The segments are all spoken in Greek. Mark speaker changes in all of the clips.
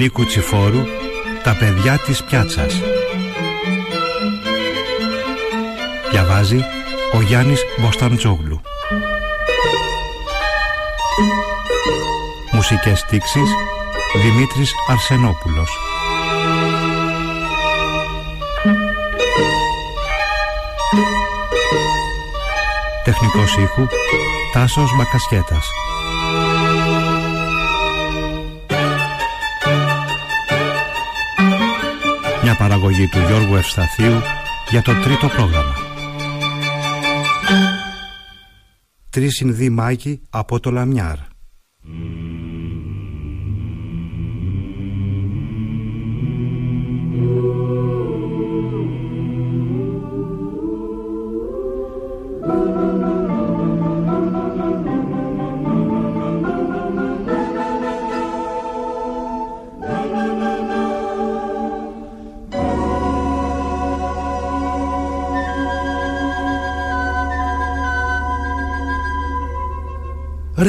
Speaker 1: Νίκου Τσιφόρου «Τα παιδιά της πιάτσας». Διαβάζει ο Γιάννης Μποσταντζόγλου. Μουσικές στίξεις Δημήτρης Αρσενόπουλος. Τεχνικός ήχου Τάσος Μακασχέτας. Μια παραγωγή του Γιώργου Ευσταθίου για το τρίτο πρόγραμμα. Τρεις Ινδοί Μάγοι από το Λαμιάρ.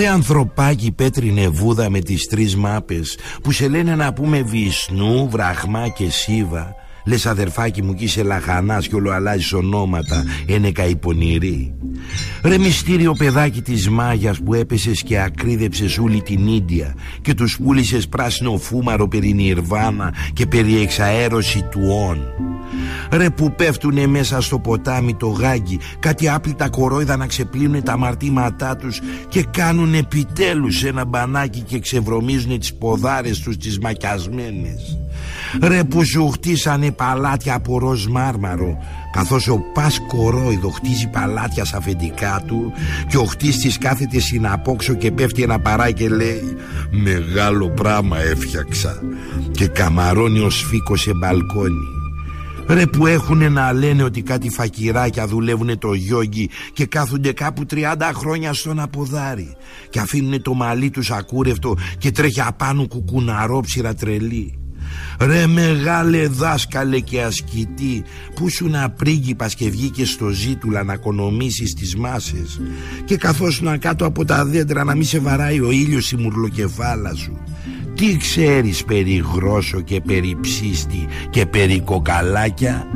Speaker 2: Ρε ανθρωπάκι πέτρινε βούδα με τις τρεις μάπες Που σε λένε να πούμε Βυσνού, Βραχμά και Σίβα. Λες αδερφάκι μου κι είσαι λαχανάς κι όλο αλλάζεις ονόματα Ένεκα υπονηρή. Ρε μυστήριο παιδάκι της μάγιας που έπεσες και ακρίδεψες όλη την Ίντια Και τους πούλησες πράσινο φούμαρο περί Νιρβάνα και περί εξαέρωση του όν Ρε που πέφτουνε μέσα στο ποτάμι το γάγκι Κάτι άπλητα κορόιδα να ξεπλύνουν τα αμαρτήματά τους Και κάνουν επιτέλους ένα μπανάκι και ξεβρωμίζουν τις ποδάρες τους τις μακιασμένες. Ρε που σου χτίσανε παλάτια από ροζ μάρμαρο Καθώς ο πας κορόιδο χτίζει παλάτια στα αφεντικά του Και ο χτίστης κάθεται συναπόξω και πέφτει ένα παρά και λέει Μεγάλο πράμα έφτιαξα Και καμαρώνει ο σφίκος σε μπαλκόνι Ρε που έχουνε να λένε ότι κάτι φακυράκια δουλεύουνε το γιόγκι Και κάθονται κάπου 30 χρόνια στον αποδάρι Και αφήνουνε το μαλλί τους ακούρευτο Και τρέχει απάνω κουκουναρόψυρα τρελή. Ρε μεγάλε δάσκαλε και ασκητή Που σου να πρίγκιπας και βγήκες στο ζήτουλα να οικονομήσεις τις μάσες Και καθώς να κάτω από τα δέντρα να μην σε βαράει ο ήλιος η μουρλοκεφάλα σου Τι ξέρεις περί γρόσο και περί ψίστη και περί κοκαλάκια;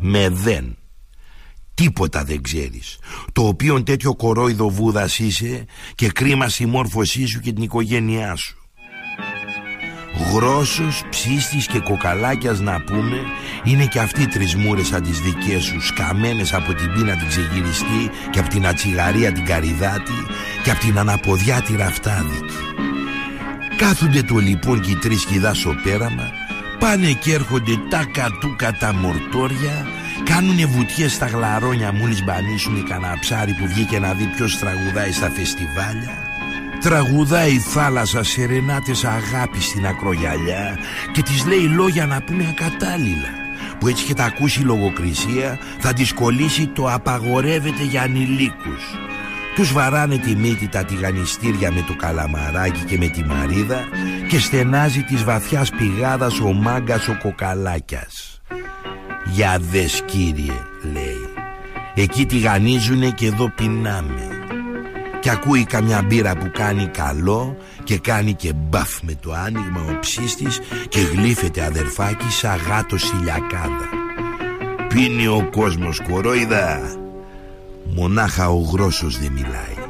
Speaker 2: Με δεν. Τίποτα δεν ξέρεις. Το οποίο τέτοιο κορόιδο βούδας είσαι Και κρίμα συμμόρφωσή σου και την οικογένειά σου Γρόσος, ψίστης και κοκαλάκιας να πούμε Είναι και αυτοί τρισμούρες σαν τις δικές σου Σκαμμένες από την πείνα την ξεγυριστή Και από την ατσιγαρία την καριδάτη Και από την αναποδιά τη ραφτάδικη. Κάθονται το λοιπόν και οι τρεις κηδά στο πέραμα Πάνε και έρχονται τα κατούκα τα μορτόρια Κάνουνε βουτιές στα γλαρόνια μόλις μπανίσουν κανένα ψάρι που βγήκε να δει ποιος τραγουδάει στα φεστιβάλια Τραγουδάει η θάλασσα σερενάτες αγάπης στην ακρογιαλιά Και της λέει λόγια να πούμε ακατάλληλα. Που έτσι και τα ακούσει η λογοκρισία Θα της κολλήσει το απαγορεύεται για ανηλίκους τους βαράνε τη μύτη τα τηγανιστήρια με το καλαμαράκι και με τη μαρίδα Και στενάζει της βαθιάς πηγάδας ο μάγκας ο κοκαλάκιας. «Για δες κύριε» λέει «Εκεί τηγανίζουνε και εδώ πεινάμε» Και ακούει καμιά μπύρα που κάνει καλό Και κάνει και μπαφ με το άνοιγμα ο ψίστης Και γλύφεται αδερφάκι σαν γάτο ηλιακάδα Πίνει ο κόσμος κορόιδα Μονάχα ο γρόσος δεν μιλάει.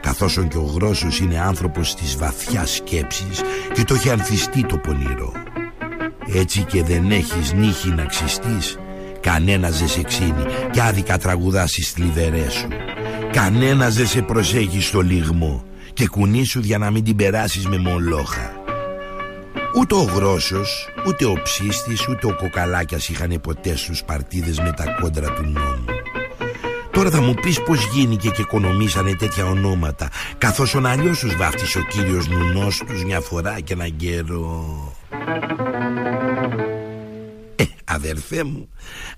Speaker 2: Καθώς και ο γρόσος είναι άνθρωπος της βαθιάς σκέψης Και το έχει ανθιστεί το πονηρό. Έτσι και δεν έχεις νύχη να ξυστείς Κανένας δεν σε ξύνει. Κι άδικα τραγουδάς στις θλιβερές σου Κανένας δεν σε προσέχει στο λιγμό Και κουνήσου για να μην την περάσεις με μολόχα Ούτε ο Γρόσος, ούτε ο Ψίστης, ούτε ο Κοκαλάκιας είχαν ποτέ στους παρτίδες με τα κόντρα του νόμου. Τώρα θα μου πεις πως γίνηκε και οικονομήσανε τέτοια ονόματα Καθώς ο αλλιώς τους βάφτισε ο κύριος Νουνός τους μια φορά και έναν καιρό ε, αδερφέ μου,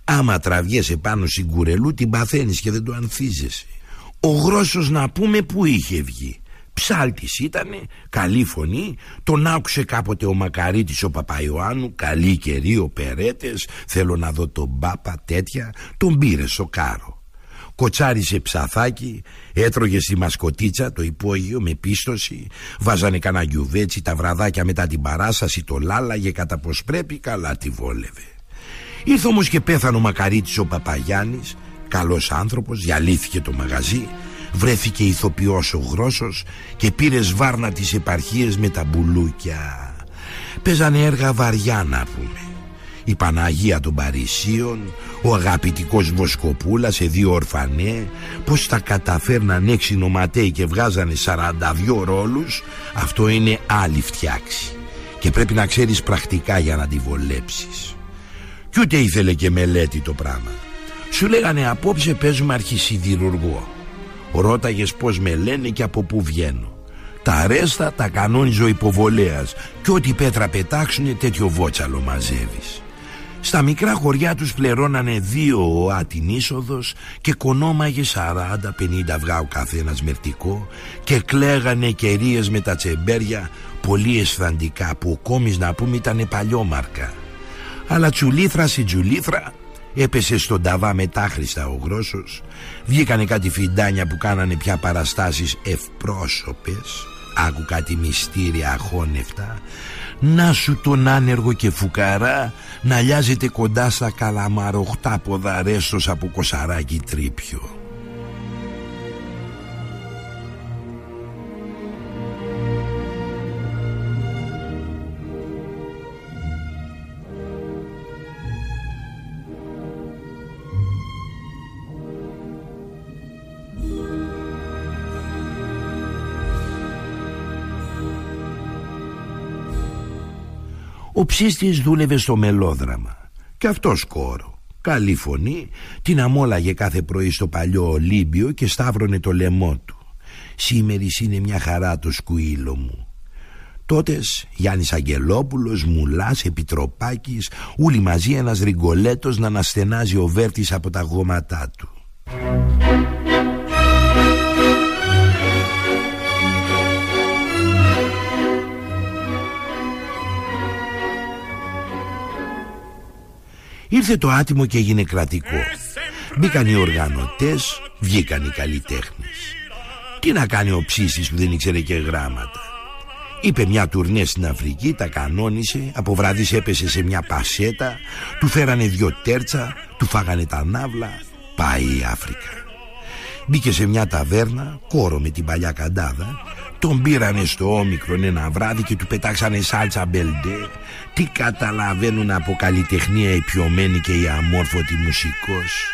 Speaker 2: άμα τραβιέσαι πάνω στην κουρελού την παθαίνεις και δεν το ανθίζεσαι. Ο Γρόσος να πούμε που είχε βγει. Ψάλτης ήτανε, καλή φωνή, τον άκουσε κάποτε ο Μακαρίτης ο Παπαϊωάννου, καλή καιρή ο Περέτες, θέλω να δω τον Πάπα τέτοια, τον πήρε στο κάρο. κοτσάρισε ψαθάκι, έτρωγε στη μασκοτίτσα το υπόγειο με πίστοση, βάζανε κανένα γιουβέτσι τα βραδάκια μετά την παράσταση, το λάλαγε κατά πως πρέπει, καλά τη βόλευε. Ήρθε όμως και πέθανε ο Μακαρίτης ο Παπαγιάννης, καλός άνθρωπος, διαλύθηκε το μαγαζί, βρέθηκε ηθοποιός ο Γρόσος και πήρε σβάρνα τις επαρχίες με τα μπουλούκια. Παίζανε έργα βαριά να πούμε η Παναγία των Παρισίων, ο αγαπητικός Βοσκοπούλας σε δύο ορφανέ, πως τα καταφέρναν έξι νοματέοι και βγάζανε 42 ρόλους, αυτό είναι άλλη φτιάξη. Και πρέπει να ξέρεις πρακτικά για να τη βολέψεις. Κι ούτε ήθελε και μελέτη το πράγμα. Σου λέγανε απόψε παίζουμε αρχισυδηρουργό. Ρώταγες πως με λένε και από πού βγαίνω. Τα ρέστα τα κανόνιζε ο υποβολέας και ό,τι πέτρα πετάξουνε τέτοιο βότσαλο μαζεύεις. Στα μικρά χωριά τους πληρώνανε δύο οά την είσοδος και κονόμαγε 40-50 αυγά ο καθένας μερτικό και κλαίγανε κερίες με τα τσεμπέρια πολύ αισθαντικά που ο κόμις να πούμε ήταν παλιόμαρκα. Αλλά τσουλήθρα σε τσουλήθρα έπεσε στον ταβά μετάχρηστα ο Γρόσος. Βγήκανε κάτι φιντάνια που κάνανε πια παραστάσεις ευπρόσωπες. Άκου κάτι μυστήρια αχώνευτα. Να σου τον άνεργο και φουκαρά να λιάζεται κοντά στα καλαμαροχτάποδα ρέστος από κοσαράκι τρίπιο. Ο ψίστης δούλευε στο μελόδραμα. Και αυτός κόρο Καλή φωνή. Την αμόλαγε κάθε πρωί στο παλιό Ολύμπιο Και σταύρωνε το λαιμό του. Σήμερις είναι μια χαρά το σκουίλο μου Τότες Γιάννης Αγγελόπουλος, Μουλάς, Επιτροπάκης Όλοι μαζί ένας ριγκολέτος να αναστενάζει ο Βέρτης από τα γόματά του Ήρθε το άτιμο και έγινε κρατικό. Μπήκαν οι οργανωτές, βγήκαν οι καλλιτέχνες. Τι να κάνει ο ψήσης που δεν ήξερε και γράμματα. Είπε μια τουρνέ στην Αφρική, τα κανόνισε Από βράδυς έπεσε σε μια πασέτα Του φέρανε δυο τέρτσα, του φάγανε τα ναύλα Πάει η Αφρικα. Μπήκε σε μια ταβέρνα, κόρο με την παλιά καντάδα τον πήρανε στο όμικρον ένα βράδυ και του πετάξανε σάλτσα μπελντέ. Τι καταλαβαίνουν από καλλιτεχνία οι πιωμένοι και οι αμόρφωτοι μουσικός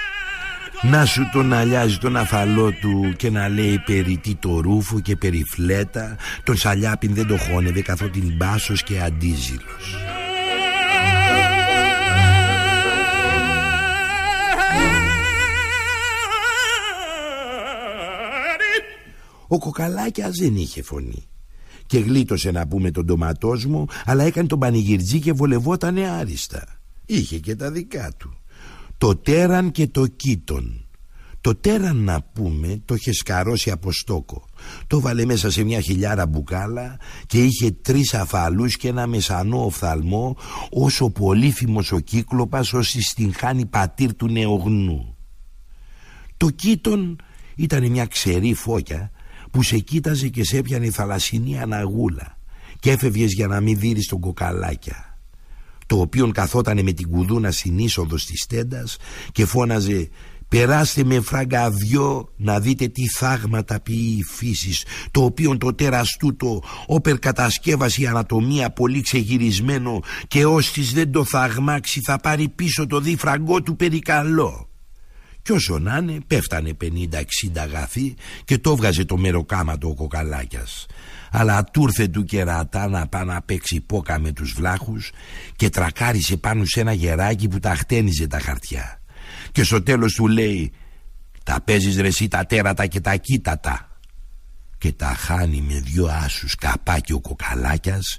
Speaker 2: Να σου τον αλιάζει τον αφαλό του και να λέει περί τι το ρούφο και περί φλέτα. Τον σαλιάπιν δεν το χώνευε καθότι μπάσος και αντίζηλος Ο Κοκαλάκιας δεν είχε φωνή και γλίτωσε να πούμε τον ντοματόσμο αλλά έκανε τον πανηγυρτζή και βολευότανε άριστα. Είχε και τα δικά του. Το τέραν και το κίτον. Το τέραν να πούμε το είχε σκαρώσει από στόκο. Το βάλε μέσα σε μια χιλιάρα μπουκάλα και είχε τρεις αφαλούς και ένα μεσανό οφθαλμό όσο πολύθυμος ο κύκλοπας όσοι στην χάνει πατήρ του νεογνού. Το κίτον ήταν μια ξερή φώκια που σε κοίταζε και σε έπιανε η θαλασσινή αναγούλα και έφευγες για να μην δείρεις τον κοκαλάκια το οποίον καθότανε με την κουδούνα στην είσοδο της τέντας και φώναζε «Περάστε με φράγκα δυο να δείτε τι θάγματα ποιεί η φύση, το οποίον το τέρας τούτο όπερ κατασκεύαση ανατομία πολύ ξεγυρισμένο και ώστις δεν το θαγμάξει θα πάρει πίσω το δίφραγκό του περικαλό». Κι όσο να είναι πέφτανε 50-60 αγαθοί και το βγάζε το μεροκάματο ο κοκαλάκιας. Αλλά τούρθε του κερατά να πάει να παίξει πόκα με τους βλάχους και τρακάρισε πάνω σε ένα γεράκι που τα χτένιζε τα χαρτιά. Και στο τέλος του λέει «Τα παίζεις ρε εσύ τα τέρατα και τα κοίτατα». Και τα χάνει με δυο άσους καπάκι ο κοκαλάκιας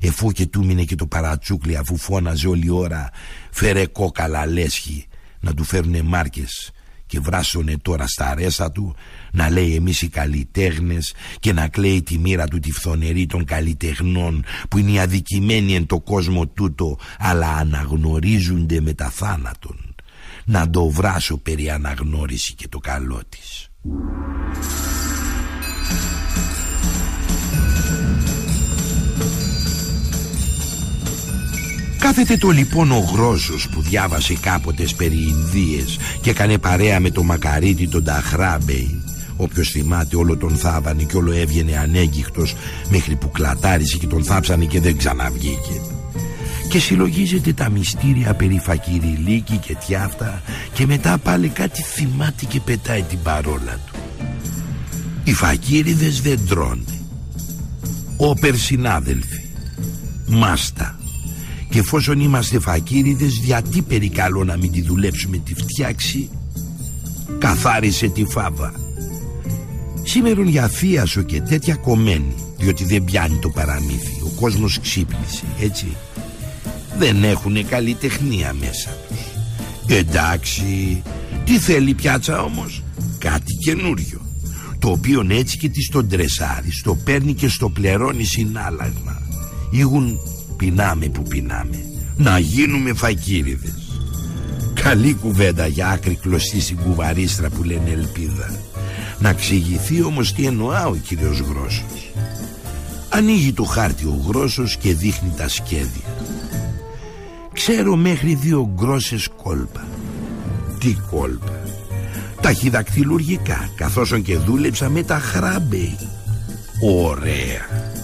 Speaker 2: εφού και του μείνε και το παρατσούκλι αφού φώναζε όλη ώρα «Φέρε κόκαλα λέσχη» να του φέρουνε μάρκες και βράσουνε τώρα στα αρέστα του να λέει εμείς οι καλλιτέχνες και να κλαίει τη μοίρα του τη φθονερή των καλλιτεχνών που είναι οι αδικημένοι εν το κόσμο τούτο αλλά αναγνωρίζονται με τα θάνατον να το βράσω περί αναγνώριση και το καλό της. Κάθεται το λοιπόν ο Γρόσος που διάβασε κάποτε περί Ινδίες και έκανε παρέα με το Μακαρίτη τον Ταχράμπεϊ Όποιος θυμάται όλο τον θάβανε και όλο έβγαινε ανέγκυχτος μέχρι που κλατάρισε και τον θάψανε και δεν ξαναβγήκε. Και συλλογίζεται τα μυστήρια περί φακυριλίκη και τιάφτα και μετά πάλι κάτι θυμάται και πετάει την παρόλα του. Οι φακύριδες δεν τρώνε. Όπερ συνάδελφοι μάστα και εφόσον είμαστε φακύριδες γιατί περικαλώ να μην τη δουλέψουμε τη φτιάξη καθάρισε τη φάβα. Σήμερον για θείασο και τέτοια κομμένη Διότι δεν πιάνει το παραμύθι. Ο κόσμος ξύπνησε έτσι. Δεν έχουνε καλλιτεχνία μέσα τους. Εντάξει Τι θέλει πιάτσα όμως; Κάτι καινούριο Το οποίο έτσι και τη τον τρεσάρει Στο παίρνει και στο πληρώνει συνάλλαγμα. Ήγουν πεινάμε που πεινάμε. Να γίνουμε φακύριδες. Καλή κουβέντα για άκρη κλωστή στην κουβαρίστρα που λένε ελπίδα. Να εξηγηθεί όμως τι εννοά ο κύριος Γρόσος. Ανοίγει το χάρτη ο Γρόσος και δείχνει τα σχέδια. Ξέρω μέχρι δύο γκρόσες κόλπα. Τι κόλπα; Ταχυδακτηλουργικά Καθώς και δούλεψα με τα χράμπεϊ. Ωραία.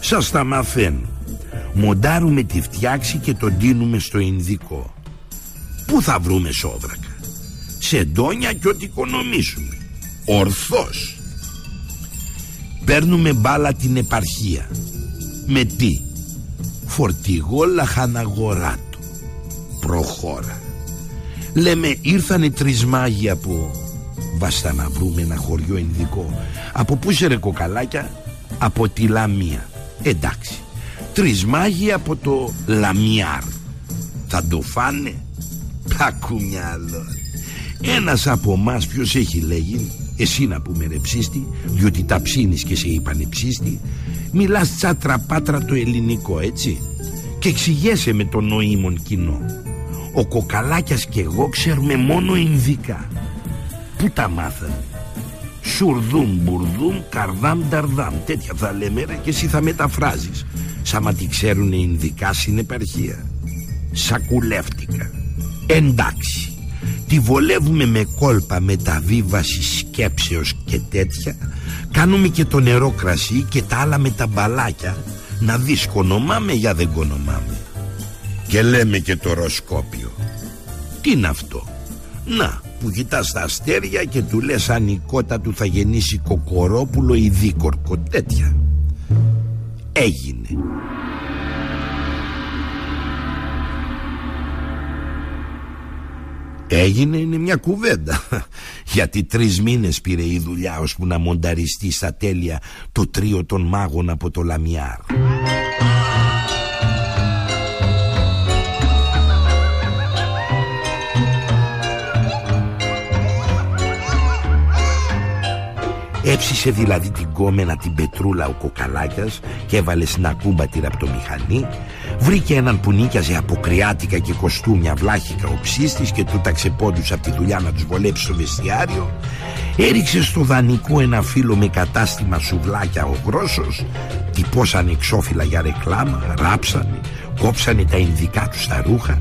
Speaker 2: Σας τα μαθαίνω Μοντάρουμε τη φτιάξη και τον τίνουμε στο Ινδικό. Πού θα βρούμε σόβρακα; Σε ντόνια και ό,τι οικονομήσουμε. Ορθώς. Παίρνουμε μπάλα την επαρχία. Με τι; Φορτηγό λαχαναγοράτο. Προχώρα. Λέμε ήρθανε τρεις μάγοι από Βάστα να βρούμε ένα χωριό ενδικό Από πού σε ρε κοκαλάκια; Από τη Λαμία. Εντάξει Τρεις μάγοι από το Λαμιάρ. Θα το φάνε. Πακουμιάλο Ένας από εμάς ποιος έχει λέγει εσύ να πούμε ρε ψήστη Διότι τα ψήνεις και σε είπανε ψήστη Μιλάς τσάτρα πάτρα το ελληνικό έτσι. Και εξηγέσαι με το νοήμον κοινό. Ο Κοκαλάκιας και εγώ ξέρουμε μόνο Ινδικά. Πού τα μάθανε; Σουρδούμ, μπουρδούμ, καρδάμ, νταρδάμ. Τέτοια θα λέμε ρε και εσύ θα μεταφράζεις Σαν μα τι ξέρουν Ινδικά στην επαρχία Σακουλεύτηκα. Εντάξει Τη βολεύουμε με κόλπα μεταβίβαση σκέψεως και τέτοια Κάνουμε και το νερό κρασί και τα άλλα με τα μπαλάκια Να δεις κονομάμε για δεν κονομάμε. Και λέμε και το ροσκόπιο Τι είναι αυτό; Να που κοιτάς τα αστέρια και του λες αν η κότα του θα γεννήσει κοκορόπουλο ή δίκορκο τέτοια Έγινε. Έγινε είναι μια κουβέντα. Γιατί τρεις μήνες πήρε η δουλειά Ώσπου να μονταριστεί στα τέλεια Το τρίο των μάγων από το Λαμιάρ Έψησε δηλαδή την γκόμενα την πετρούλα ο Κοκαλάκιας και έβαλε στην ακούμπα τη ραπτομηχανή Βρήκε έναν που νοίκιαζε αποκριάτικα και κοστούμια βλάχικα ο ψήστης και του ταξε πόντους από τη δουλειά να τους βολέψει στο βεστιάριο. Έριξε στο δανεικό ένα φίλο με κατάστημα σουβλάκια ο Γρόσος. Τυπώσανε εξώφυλλα για ρεκλάμα, ράψανε, κόψανε τα ινδικά τους στα ρούχα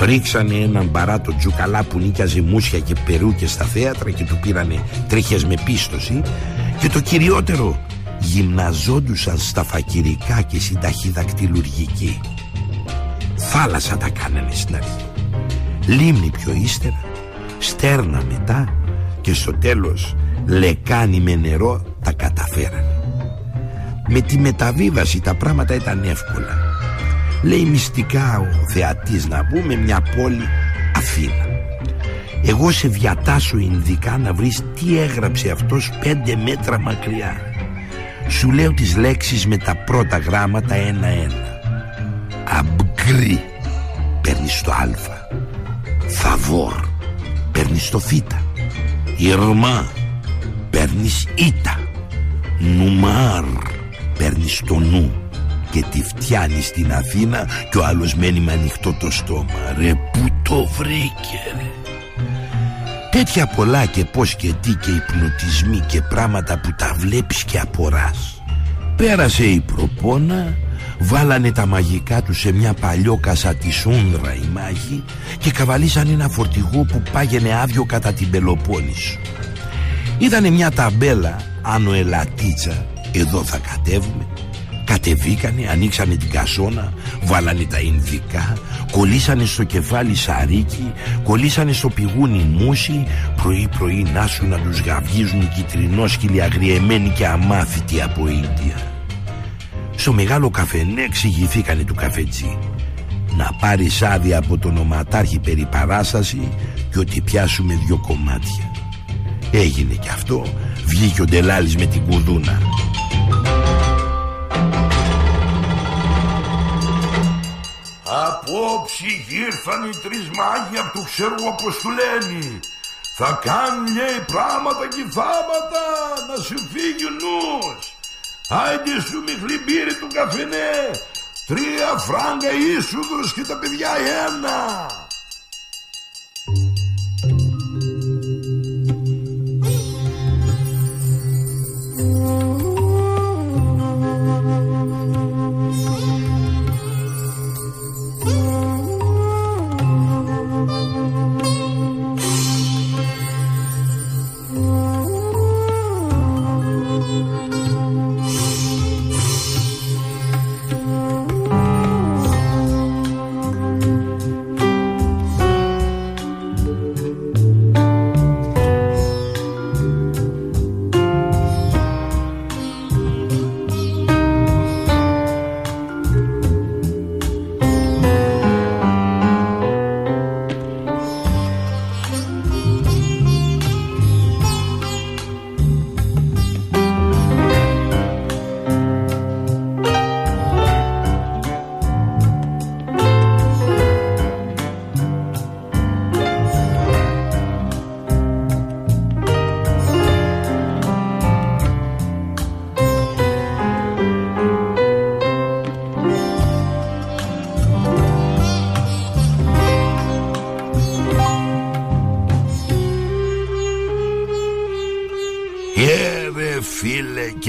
Speaker 2: Ρίξανε έναν μπαράτο τζουκαλά που νίκιαζε μουσια και περούκες στα θέατρα και του πήρανε τρίχες με πίστοση και το κυριότερο γυμναζόντουσαν στα φακυρικά και στην ταχυδακτηλουργική. Θάλασσα τα κάνανε στην αρχή. Λίμνη πιο ύστερα, στέρνα μετά και στο τέλος λεκάνη με νερό τα καταφέρανε. Με τη μεταβίβαση τα πράγματα ήταν εύκολα. Λέει μυστικά ο θεατής να πούμε μια πόλη Αθήνα. Εγώ σε διατάσω Ινδικά να βρεις τι έγραψε αυτός πέντε μέτρα μακριά. Σου λέω τις λέξεις με τα πρώτα γράμματα ένα-ένα. Αμπγκρι παίρνεις το α. Θαβόρ παίρνεις το θ. Ιρμά παίρνεις ήτα. Νουμάρ παίρνεις το νου και τη φτιάνει στην Αθήνα και ο άλλος μένει με ανοιχτό το στόμα. Ρε που το βρήκε ρε; Τέτοια πολλά και πως και τι και υπνοτισμοί και πράγματα που τα βλέπεις και αποράς Πέρασε η προπόνα Βάλανε τα μαγικά τους σε μια παλιόκασα της Σούνδρα οι μάγοι Και καβαλήσαν ένα φορτηγό που πάγαινε άδειο κατά την Πελοπόννησο Είδανε μια ταμπέλα άνω ελατίτσα Εδώ θα κατέβουμε Κατεβήκανε, ανοίξανε την κασόνα Βάλανε τα Ινδικά Κολλήσανε στο κεφάλι σαρίκι Κολλήσανε στο πηγούνι μουσι Πρωί πρωί να σου να τους γαυγίζουν Κιτρινόσκυλοι αγριεμένοι και αμάθητοι από Ίνδια Στο μεγάλο καφενέ εξηγηθήκανε του καφετζή. Να πάρεις άδεια από τον οματάρχη περί παράσταση Και ότι πιάσουμε δυο κομμάτια. Έγινε και αυτό Βγήκε ο Ντελάλης με την κουδούνα Απόψη ήρθαν οι τρεις μάγοι από το ξέρω όπως του λένε. Θα κάνουν λέει πράγματα και θάματα να σου φύγει ο νους. Άιντε σου μη χλιμπήρι του καφενέ. Τρία φράγκα ίσουδος και τα παιδιά ένα.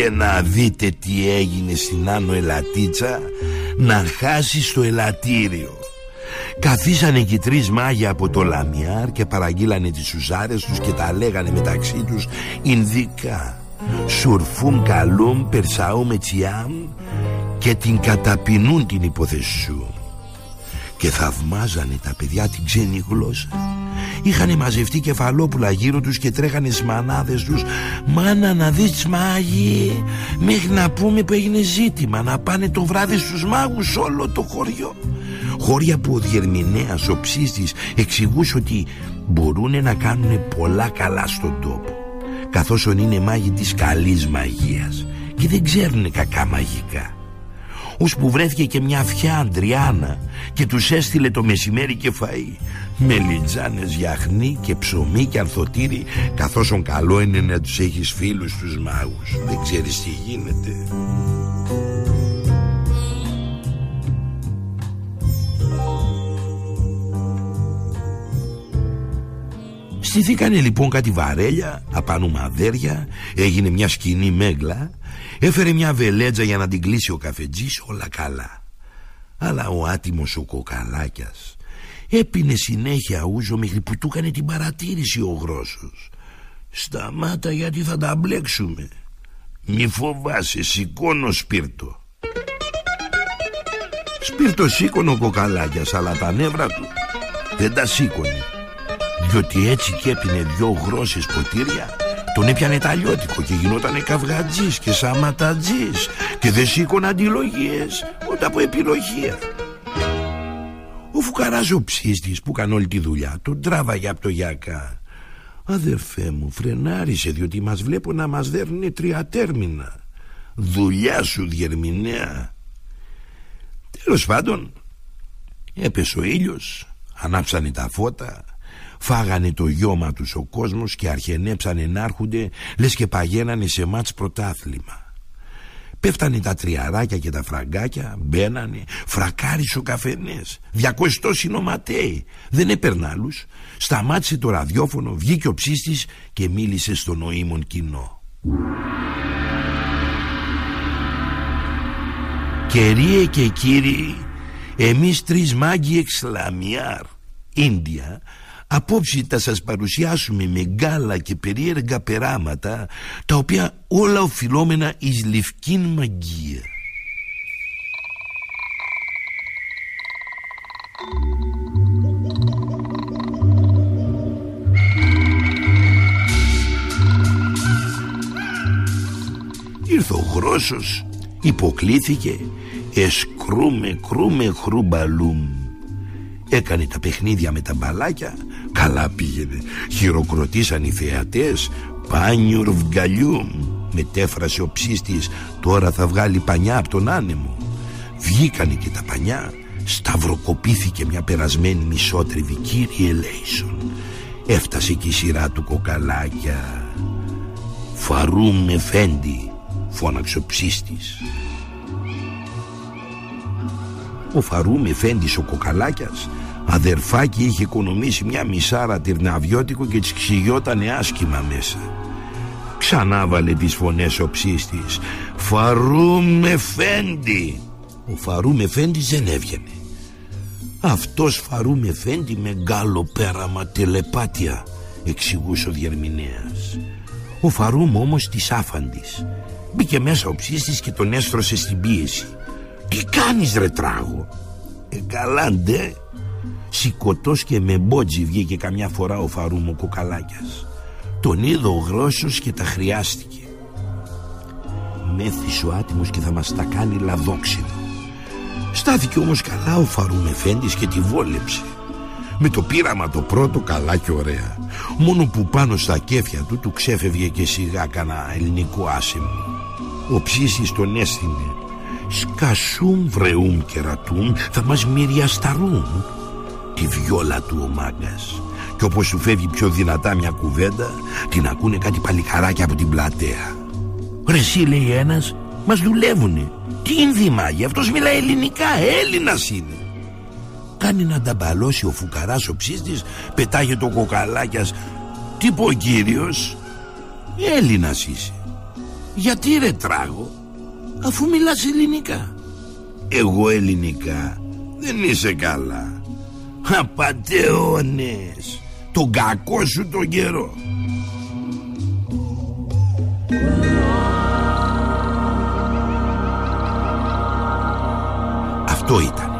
Speaker 2: Και να δείτε τι έγινε στην Άνω Ελατίτσα να χάσει στο ελαττήριο. Καθίσανε και τρεις μάγια από το Λαμιάρ και παραγγείλανε τις σουζάρες τους και τα λέγανε μεταξύ τους Ινδικά. Σουρφούμ καλούμ περσαούμ τσιάμ και την καταπινούν την υπόθεση σου και θαυμάζανε τα παιδιά την ξένη γλώσσα. Είχαν μαζευτεί κεφαλόπουλα γύρω τους και τρέχανε στις μανάδες τους. Μάνα να δεις μάγι Μέχρι να πούμε που έγινε ζήτημα Να πάνε το βράδυ στους μάγους όλο το χωριό Χώρια που ο διερμηνέας, ο ψίστης Εξηγούσε ότι μπορούν να κάνουν πολλά καλά στον τόπο Καθώς είναι μάγοι της καλής μαγείας Και δεν ξέρουν κακά μαγικά που βρέθηκε και μια αυτιά Αντριάννα και τους έστειλε το μεσημέρι και φαΐ. Μελιτζάνες γιαχνί και ψωμί και ανθοτήρι καθώς ο καλό είναι να τους έχεις φίλους τους μάγους. Δεν ξέρεις τι γίνεται. Στηθήκανε λοιπόν κάτι βαρέλια, απάνω μαδέρια, έγινε μια σκηνή μέγλα Έφερε μια βελέτζα για να την κλείσει ο καφετζής όλα καλά. Αλλά ο άτιμος ο κοκαλάκιας Έπινε συνέχεια ούζο μέχρι που του έκανε την παρατήρηση ο γρόσος. Σταμάτα γιατί θα τα μπλέξουμε. Μη φοβάσαι σηκώνω σπίρτο Σπίρτο σήκωνε ο κοκαλάκιας αλλά τα νεύρα του δεν τα σήκωνε Διότι έτσι και έπινε δυο γρόσες ποτήρια τον έπιανε ταλιώτικο και γινότανε καυγατζής και σαματατζής και δεν σήκωνε αντιλογίες ούτε από επιλογία. Ο φουκαράς ο ψίστης που έκανε όλη τη δουλειά τον τράβαγε από το γιακά. Αδερφέ μου φρενάρισε διότι μας βλέπω να μας δέρνουν τρία τέρμινα. Δουλειά σου διερμηνέα. Τέλος πάντων έπεσε ο ήλιος, ανάψανε τα φώτα Φάγανε το γιώμα τους ο κόσμος και αρχενέψανε να έρχονται λες και παγαίνανε σε μάτς πρωτάθλημα. Πέφτανε τα τριαράκια και τα φραγκάκια Μπαίνανε Φρακάρισο καφενές. Διακοστό συνοματέοι Δεν έπαιρνε άλλους. Σταμάτησε το ραδιόφωνο Βγήκε ο ψίστης Και μίλησε στο νοήμον κοινό. Κυρίε και κύριοι Εμείς τρεις μάγκοι εξλαμιάρ Ίνδια Απόψε θα σας παρουσιάσουμε μεγάλα και περίεργα περάματα τα οποία όλα οφειλόμενα εις λευκήν μαγεία. Ήρθε ο Γρόσος, υποκλήθηκε, εσκρούμε κρούμε χρουμπαλούμ Έκανε τα παιχνίδια με τα μπαλάκια. Καλά πήγαινε. Χειροκροτήσαν οι θεατές. Πάνιουρ βγαλιούμ Μετέφρασε ο ψίστης Τώρα θα βγάλει πανιά από τον άνεμο Βγήκανε και τα πανιά. Σταυροκοπήθηκε μια περασμένη μισότριβη Κύριε Λέισον. Έφτασε και η σειρά του κοκαλάκια. Φαρούμ Εφέντη Φώναξε ο ψίστης ο Φαρούμ Εφέντης ο Κοκαλάκιας. Αδερφάκι είχε οικονομήσει μια μισάρα τυρναβιώτικο και της ξυγιότανε άσχημα μέσα. Ξανά βάλε τις φωνές ο ψίστης. Φαρούμ Εφέντη Ο Φαρούμ Εφέντης δεν έβγαινε. Αυτός Φαρούμ Εφέντη μεγάλο πέραμα τελεπάτια Εξηγούσε ο διερμηνέας. Ο Φαρούμ όμως της άφαντης. Μπήκε μέσα ο ψίστης και τον έστρωσε στην πίεση τι κάνεις ρε τράγο; Ε καλά ντε. Σηκωτός και με μπότζι βγήκε καμιά φορά ο φαρούμο κοκαλάκιας Τον είδε ο γρόσος και τα χρειάστηκε. Μέθησε ο άτιμος και θα μας τα κάνει λαδόξιδο Στάθηκε όμως καλά ο φαρούμ εφέντης και τη βόλεψε. Με το πείραμα το πρώτο καλά και ωραία. Μόνο που πάνω στα κέφια του του ξέφευγε και σιγά κανένα ελληνικό άσημο. Ο ψήσης τον έστεινε Σκασούμ βρεούμ κερατούμ Θα μας μυριασταρούμ Τη βιόλα του ο μάγκας. Και όπως σου φεύγει πιο δυνατά μια κουβέντα Την ακούνε κάτι παλικαράκια από την πλατεία. Ρε εσύ λέει ένας Μας δουλεύουνε. Τι είναι γι' αυτός μιλάει ελληνικά Έλληνας είναι. Κάνει να ταμπαλώσει ο φουκαράς ο ψίστης Πετάγεται ο κοκαλάκιας Τι πω κύριος Έλληνας είσαι. Γιατί ρε τράγω; Αφού μιλάς ελληνικά. Εγώ ελληνικά. Δεν είσαι καλά. Απατεώνες. Τον κακό σου τον καιρό. Αυτό ήταν.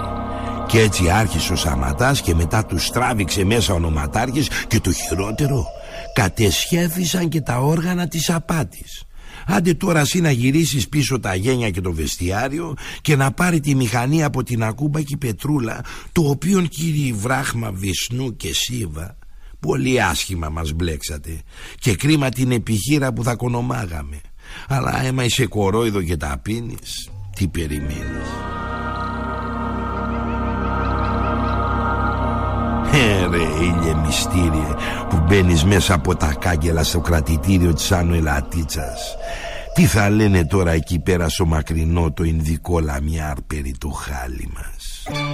Speaker 2: Και έτσι άρχισε ο Σαματάς και μετά τους στράβηξε μέσα ο νοματάρχης και το χειρότερο κατεσχέθησαν και τα όργανα της απάτης Άντε τώρα εσύ να γυρίσεις πίσω τα γένια και το βεστιάριο και να πάρει τη μηχανή από την ακούμπα και η πετρούλα το οποίον κύριοι Βράχμα, Βυσνού και Σίβα πολύ άσχημα μας μπλέξατε και κρίμα την επιχείρα που θα κονομάγαμε. Αλλά έμα είσαι κορόιδο και τα πίνεις τι περιμένεις ρε, ήλιε μυστήριε που μπαίνεις μέσα από τα κάγκελα στο κρατητήριο της Άνω Ελατίτσας. Τι θα λένε τώρα εκεί πέρα στο μακρινό το Ινδικό λαμιάρ περί το χάλι μας;